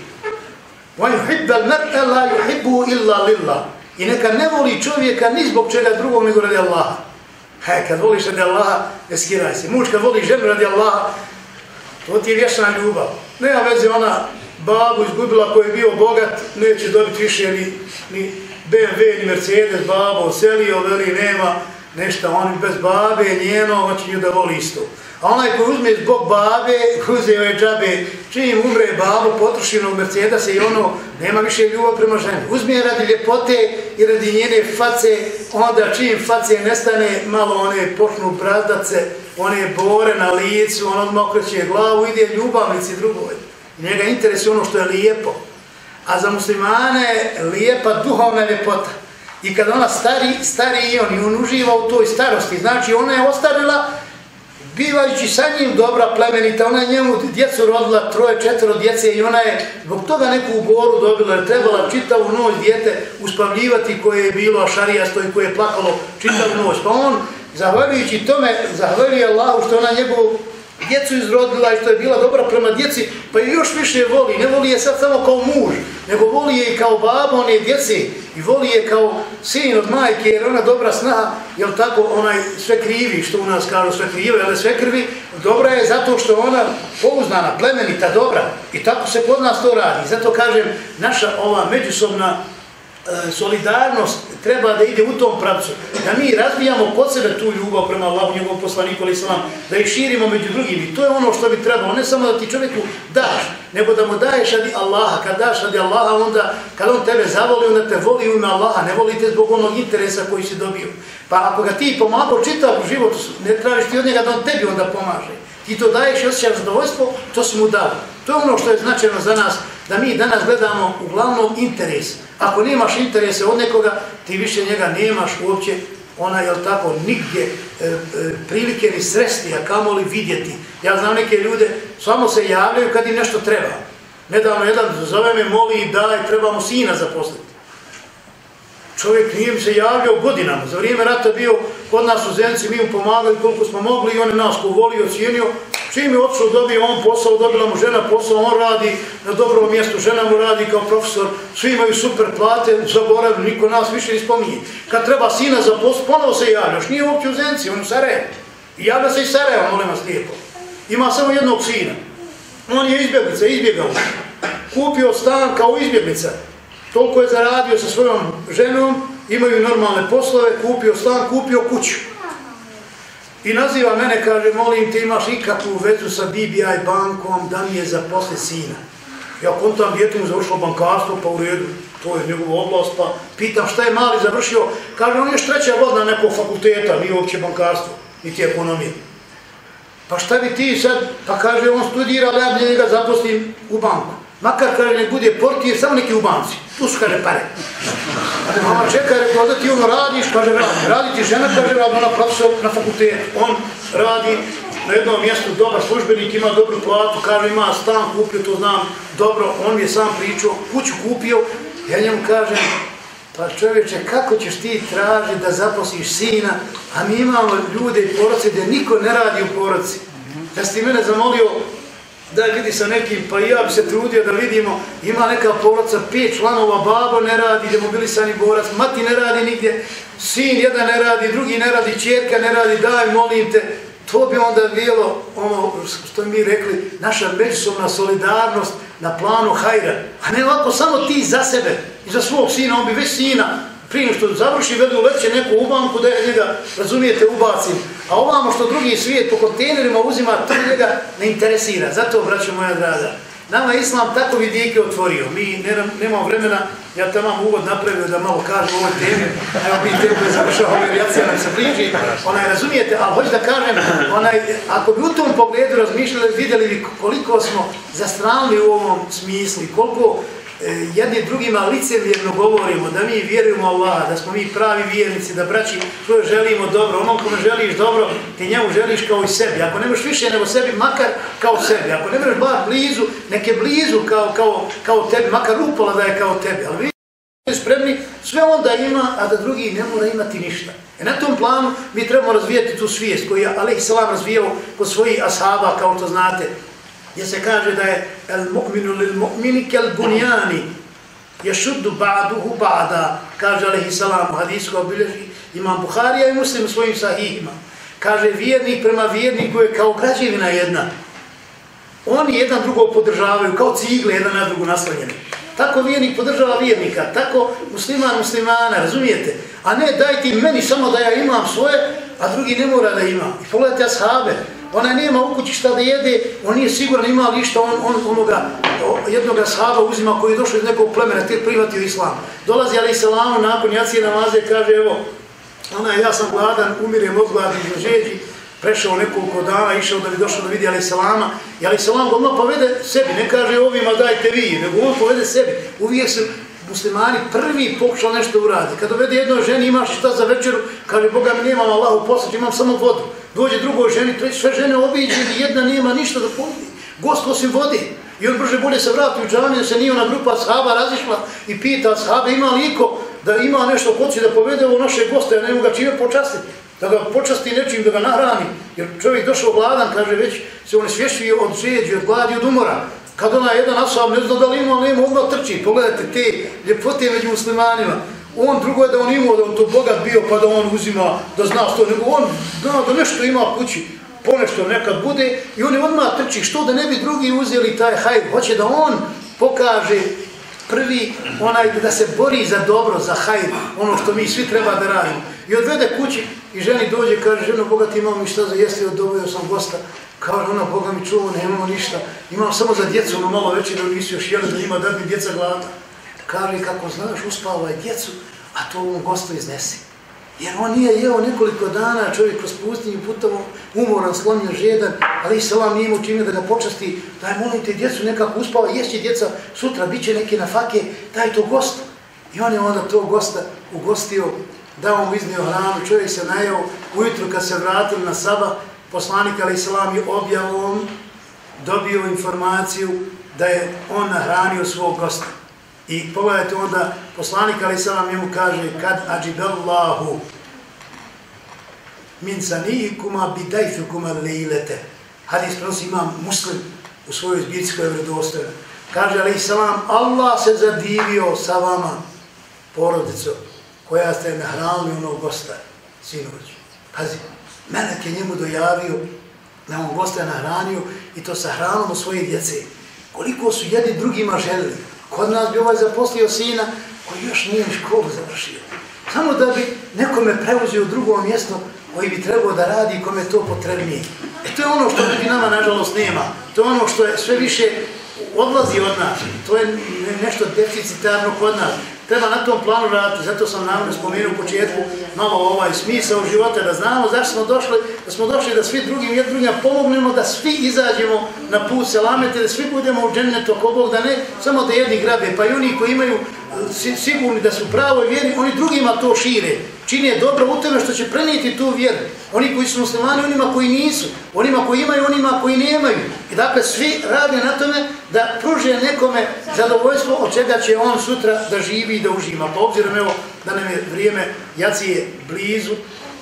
وَيُحِبَّ الْمَرْءَ لَا يُحِبُّهُ إِلَّا لِلَّهِ I neka ne voli čovjeka ni zbog čega drugog nego radi Allaha. He, kad voliš radi Allaha, ne skiraj se. Muž kad voli ženu radi Allaha, to ti je vječna ljubav. Nema veze ona babu izgubila koji je bio bogat, neće dobiti više ni, ni BMW, ni Mercedes, babo, selio, veli, nema nešta, on bez babe, njeno, on će nju da voli isto. A onaj koji uzme zbog babe, uzeo je džabe, čim umre babo, potrošeno u Mercedes i ono, nema više ljubav prema ženi. Uzme radi ljepote i radi njene face, onda čim face nestane, malo one počnu brazdace, one bore na licu, on odmah okreće glavu, ide ljubavnici drugoj. Njega interesuje ono što je lijepo. A za muslimane lijepa duhovna ljepota. I kada ona stari, stari i on, i on uživa u toj starosti, znači ona je ostarila bivajući sa njim dobra plemenita, ona je njemu djecu rodila, troje, četvro djece i ona je zbog toga neku ugoru dobila, jer trebala čitavu noć djete uspavljivati koje je bilo šarijasto i koje je plakalo čitavu noć. Pa on, zahvaljujući tome, zahvaljuje Allahu što ona njegovu djecu izrodila i što je bila dobra prema djeci, pa je još više voli. Ne voli je sad samo kao muž, nego voli je i kao babo one djece i voli je kao sin od majke, jer ona dobra snaha, jel tako, onaj sve krivi, što u nas kažu sve krive, ali sve krvi, dobra je zato što ona pouznana, plemenita, dobra. I tako se kod nas to radi. Zato kažem, naša ova međusobna E, solidarnost treba da ide u tom pravcu, da mi razvijamo kod sebe tu ljubav prema Allahu, njegovom poslaniku, ali islam, da ih širimo među drugim. I to je ono što bi trebalo, ne samo da ti čovjeku daš, nego da mu daješ radi Allaha. Kad daš radi Allaha, onda, kad on tebe zavoli, onda te voli u ime Allaha, ne voli te zbog onog interesa koji si dobio. Pa ako ga ti pomagao čitav život, ne tražiš ti od njega da on tebi onda pomaže. Ti to daješ i osjećaš zadovoljstvo, to si mu dao. To je ono što je značajno za nas, da mi danas gledamo uglavnom interes. Ako nemaš interese od nekoga, ti više njega nemaš uopće, ona je tako nigdje e, e, prilike ni sresti, a kamo li vidjeti. Ja znam neke ljude, samo se javljaju kad im nešto treba. Nedavno jedan zove me, moli i daj, trebamo sina zaposliti. Čovjek nije mi se javljao godinama. Za vrijeme rata bio kod nas u Zenci, mi mu pomagali koliko smo mogli i on je nas povolio, cijenio. Čim je otišao, dobio on posao, dobila mu žena posao, on radi na dobrom mjestu, žena mu radi kao profesor, svi imaju super plate, zaboravili, niko nas više ne spominje. Kad treba sina za posao, ponovo se javljaš, nije uopće u Zenci, on u Sarajevo. I javlja se iz Sarajeva, molim vas lijepo. Ima samo jednog sina. On je izbjeglica, izbjegao. Kupio stan kao izbjeglica. Toliko je zaradio sa svojom ženom, imaju normalne poslove, kupio stan, kupio kuću. I naziva mene, kaže, molim te imaš ikakvu vezu sa BBI bankom da mi je zaposli sina. Ja kontam djetu mu završilo bankarstvo, pa u redu, to je njegov oblast, pa pitam šta je mali završio, kaže, on je još treća godina nekog fakulteta, nije uopće bankarstvo, niti ekonomije. Pa šta bi ti sad, pa kaže, on studira, ali ja bi njega zaposlim u banku. Makar kada ne bude portije, samo neki u banci. Tu su, kaže, pare. Mama čeka, rekao, da ti ono radiš, kaže, radi. Radi ti žena, kaže, radi, ona profesor na fakultetu. On radi na jednom mjestu, dobar službenik, ima dobru platu, kaže, ima stan kupio, to znam, dobro, on mi je sam pričao, kuću kupio, ja njemu kažem, pa čovječe, kako ćeš ti tražiti da zaposliš sina, a mi imamo ljude i poroci gdje niko ne radi u poroci. Da si ti mene zamolio, da vidi sa nekim, pa ja bi se trudio da vidimo, ima neka poroca, pet članova, babo ne radi, demobilisani borac, mati ne radi nigdje, sin jedan ne radi, drugi ne radi, čjerka ne radi, daj, molim te, to bi onda bilo ono što mi rekli, naša međusobna solidarnost na planu hajra, a ne ovako samo ti za sebe i za svog sina, on bi već sina. Prije što završi, vedu leće neku u banku da je njega, razumijete, ubacim. A ovamo što drugi svijet po kontejnerima uzima, to njega ne interesira. Zato, braćo moja draga, nama Islam tako vidike otvorio. Mi nemamo vremena, ja tamo vam uvod napravio da malo kažem o ovoj temi. Evo mi temu je završao, ovo reakcija nam se bliži. Onaj, razumijete, ali hoću da kažem, onaj, ako bi u tom pogledu razmišljali, vidjeli koliko smo zastranili u ovom smislu, koliko E, jedni drugima licevjerno govorimo da mi vjerujemo Allah, da smo mi pravi vjernici, da braći tvoje želimo dobro, onom kome želiš dobro, ti njemu želiš kao i sebi. Ako nemaš više nego sebi, makar kao sebi. Ako ne možeš bar blizu, neke blizu kao, kao, kao tebi, makar upola da je kao tebi. Ali vi spremni, sve onda ima, a da drugi ne mora imati ništa. E na tom planu mi trebamo razvijeti tu svijest koju je Aleyhisselam razvijao kod svojih ashaba, kao to znate, gdje se kaže da je el mu'minu lil mu'mini kel bunjani ješuddu ba'duhu ba'da, kaže alaihi salam u obilježi, Imam Buharija i Muslim svojim sahihima. Kaže, vjernik prema vjerniku je kao građevina jedna. Oni jedan drugog podržavaju, kao cigle jedan na drugu naslanjeni. Tako vjernik podržava vjernika, tako musliman muslimana, razumijete? A ne dajte meni samo da ja imam svoje, a drugi ne mora da ima. I pogledajte ashabe, ona nema u kući šta da jede, on nije siguran ima li šta, on, on onoga, jednog ashaba uzima koji je došao iz nekog plemena, te prihvatio islam. Dolazi ali selamu nakon jacije namaze kaže, evo, ona ja sam gladan, umirem od gladi i žeđi, prešao nekoliko dana, išao da bi došao da vidi Ali selama, i Ali selam ga odmah povede sebi, ne kaže ovima dajte vi, nego on povede sebi. Uvijek se muslimani prvi pokušao nešto uradi. Kad dovede jednoj ženi, imaš šta za večeru, kaže, Boga mi nemam Allahu poslati, imam samo vodu. Dođe drugoj ženi, treći, sve žene obiđe i jedna nema ništa da pomodi. Gost osim vode. I on brže bolje se vrati u džamiju, se nije ona grupa shaba razišla i pita shaba ima li iko da ima nešto hoće da povede ovo naše goste, a ne ga čime počastiti da ga počasti nečim, da ga nahrani, jer čovjek došao gladan, kaže, već se on svješuje od žeđi, od gladi, od umora. Kad ona jedan asab ne zna da li ima, nema, odmah trči. Pogledajte te ljepote među muslimanima. On drugo je da on imao, da on to bogat bio, pa da on uzima, da zna što, nego on zna da nešto ima kući, ponešto nekad bude, i on je odmah trči, što da ne bi drugi uzeli taj hajr, hoće da on pokaže prvi onaj da se bori za dobro, za hajr, ono što mi svi treba da radimo. I odvede kući i ženi dođe, kaže, ženo, Boga ti imam mi šta za jesti, odobio sam gosta. Kaže, ona, Boga mi čuva, nemamo ništa. Imam samo za djecu, ono malo večer, da nisi još jeli, da ima da bi djeca glada. Kaže, kako znaš, uspava je djecu, a to on gostu iznesi. Jer on nije jeo nekoliko dana, čovjek kroz pustinju putovo, umoran, slomljen, žedan, ali selam nije imao čime da ga počasti, daj molim te djecu nekako uspava, ješće djeca, sutra bit će neke na fake, daj to gostu. I on je onda to gosta ugostio, dao mu iznio hranu, čovjek se najeo, ujutru kad se vratili na saba, poslanik ali selam je objavom dobio informaciju da je on nahranio svog gosta. I pogledajte onda, poslanik Ali Salam njemu kaže, kad ađibellahu min sanihikuma bidajfikuma lejlete. Hadis prenosi imam muslim u svojoj zbirci koja je. Kaže Ali Salam, Allah se zadivio sa vama, porodico, koja ste nahranili onog gosta, sinoć. Pazi, Melek je njemu dojavio da on gosta nahranio i to sa hranom u svoje djece. Koliko su jedni drugima želili. Kod nas bi ovaj zaposlio sina koji još nije školu završio. Samo da bi nekome preuzio u drugo mjesto koji bi trebao da radi i kome to potrebnije. E to je ono što ljudi nama nažalost nema. To je ono što je sve više odlazi od nas. To je nešto deficitarno kod nas treba na tom planu raditi, zato sam nam spomenuo u početku malo ovaj smisao života, da znamo zašto smo došli, da smo došli da svi drugim jednim pomognemo, da svi izađemo na put selamete, da svi budemo u džennetu oko Bog, da ne samo da jedni grabe, pa i oni koji imaju sigurni da su pravo i oni drugima to šire. Čini je dobro u tome što će prenijeti tu vjeru. Oni koji su muslimani, onima koji nisu, onima koji imaju, onima koji nemaju. I dakle, svi rade na tome da pruže nekome zadovoljstvo od čega će on sutra da živi i da užima. Pa obzirom, evo, da nam je vrijeme jacije blizu,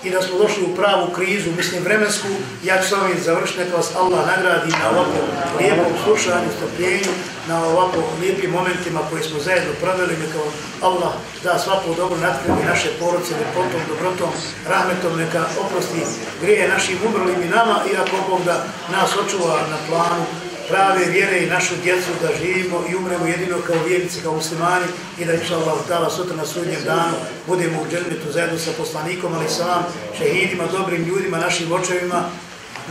i da smo došli u pravu krizu, mislim vremensku, ja ću s vami završiti, neka vas Allah nagradi na ovako lijepom slušanju, strpljenju, na ovako lijepim momentima koje smo zajedno proveli, neka Allah da svako dobro natkrivi naše porodce, lepotom, dobrotom, rahmetom, neka oprosti grije našim umrlim i nama, i ako Bog da nas očuva na planu prave vjere i našu djecu da živimo i umremo jedino kao vjernici, kao muslimani i da inša Allah dala sutra na sudnjem danu budemo u džennetu zajedno sa poslanikom, ali sam, šehidima, dobrim ljudima, našim očevima,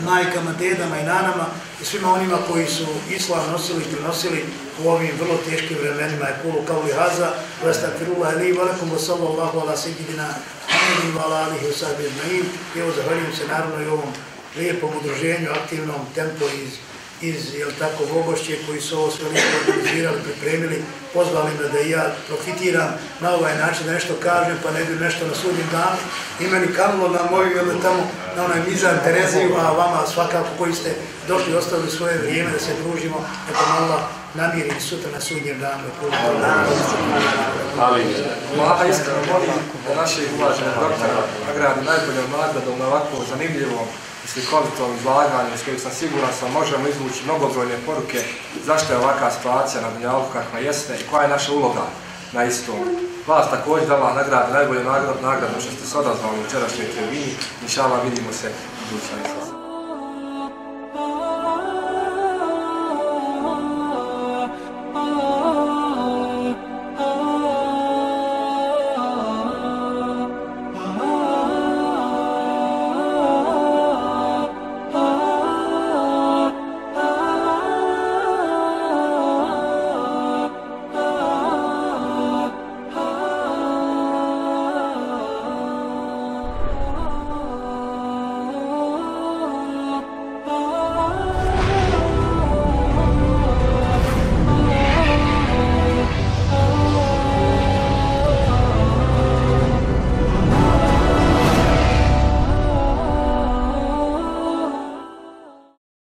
majkama, dedama i nanama i svima onima koji su islam nosili i prinosili u ovim vrlo teškim vremenima. Je kulu kao li haza, vastakfirullah ili valakum wa sallallahu ala sejidina Muhammadin wa ala alihi wa sahbihi ajma'in. Evo zahvaljujem se naravno i ovom lijepom udruženju, aktivnom tempo iz iz, jel tako, Bogošće koji su ovo sve lijepo organizirali, pripremili, pozvali me da i ja profitiram na ovaj način da nešto kažem, pa ne bi nešto na sudnjem danu. I meni kamlo na mojim, jel tamo, na onaj mizan Tereziju, a vama svakako koji ste došli ostavili svoje vrijeme da se družimo, eto malo namiri sutra na sudnjem danu. Ali, Vlada iskreno molim da naše uvažene doktora nagradi mlada da na ovako zanimljivom slikovito izlaganje s kojim sam siguran sam možemo izvući mnogobrojne poruke zašto je ovakva situacija na Dunjalku kakva jeste i koja je naša uloga na istom. Vas također da Allah nagradi najbolju nagradu, nagradu što ste se odazvali u včerašnjoj tribini. Inša vidimo se u budućnosti.